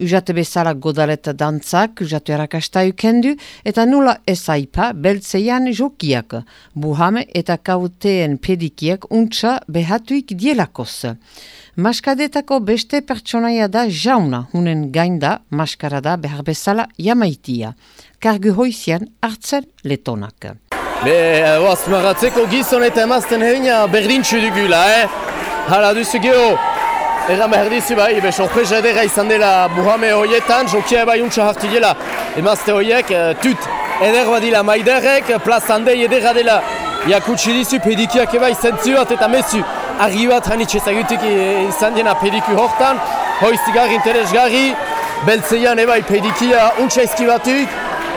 Ujate bezala godaleta dantzak, ujatu erakasta ukendu, eta nula ezaipa beltzeian jokiak. Buhame eta kauteen pedikiak untsa behatuik dielakoz. Maskadetako beste pertsonaia da jauna, hunen gainda maskarada behar bezala jamaitia. Kargu hoizian hartzen letonak. Be, oaz, maratzeko gizon eta emazten herina berdintxu dugula, eh? Hala duzu geho, erran behar dizu bai, be, sorpresa edera izan dela buhame horietan, jokia bai untsa hartu dela emazte horiek, uh, tut, eder badila maiderrek, plazandei edera dela. Jakutsi dizu pedikiak eba zentzu bat eta mezu argi bat hanitxe zagutik izan dena pediku hortan, hoiztigarri interesgarri, beltzeian ebai pedikia untsa izkibatuk,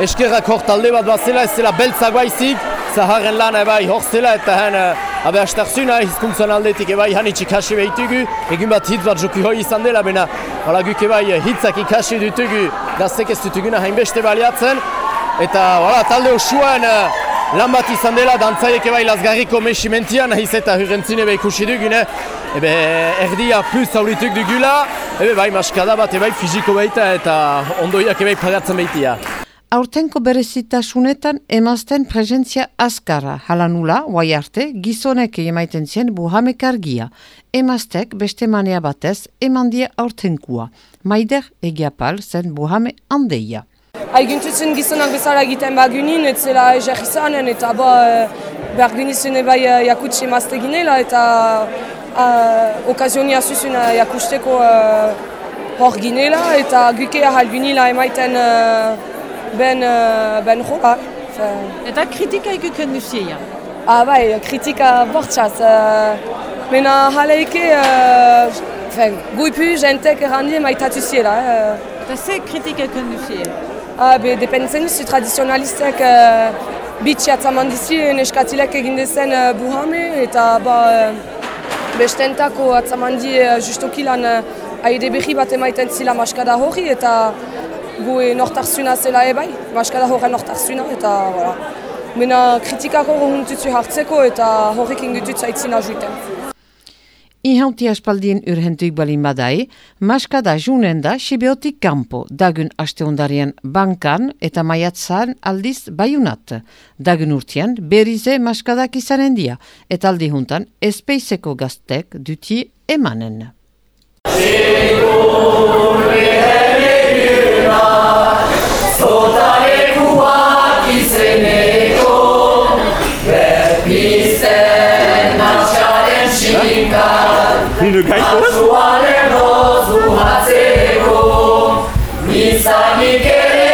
eskerrak hortalde bat bazela ez zela beltzak baizik, zaharren lan ebai horzela eta hen uh, abe astarzuna hizkuntzan aldetik ebai hanitxe kasi behitugu, egun bat hitz bat joki hoi izan dela, bena hala guk ebai hitzak ikasi dutugu, gaztek ez dutuguna hainbeste baliatzen, eta wala, talde osuan lan bat izan dela, dantzaiek ebai lazgarriko mesimentian, nahiz eta hurrentzine ebe ikusi dugune, ebe erdia plus aurituk dugula, ebe bai maskada bat ebai fiziko baita eta ondoiak ebai pagatzen baitia. Aurtenko berezitasunetan emazten presentzia azkara, halanula, guai arte, gizonek emaiten zien buhamek argia. Emaztek beste manea batez emandia aurtenkua. Maider egiapal zen buhame handeia. Aiguntutzen gizonak bezala egiten bagunin, ez zela ezer izanen, eta ba, behar genitzen ebai jakutsi emazte ginela, eta uh, okazionia zuzun jakusteko uh, hor ginela, eta guke ahal ginela emaiten uh, ben, uh, ben joa. Eta kritika ikuken duzia? Ah, bai, kritika bortxaz. Uh, mena haleike, uh, guipu jentek errandi maitatu ziela. Uh. Eta ze kritika ikuken duzia? Ah, be, dependentzen duzu tradizionalistek uh, bitxi atzaman dizi neskatilek egin dezen uh, buhame eta ba, uh, bestentako atzaman di uh, justoki lan uh, aide behi bat emaiten zila maskada hori eta gu e, nortarzuna zela ebai, maskada horren nortarzuna eta voilà. Mena kritikako hori hartzeko eta horrek ingutut zaitzin ajuiten. Ihauti aspaldien urhentuik balin badai, maskada junen da Sibeotik kampo, dagun asteundarien bankan eta maiatzan aldiz baiunat. Dagun urtean berize maskadak izanen dia, eta aldi juntan espeizeko gaztek duti emanen. Une gaikos? to go.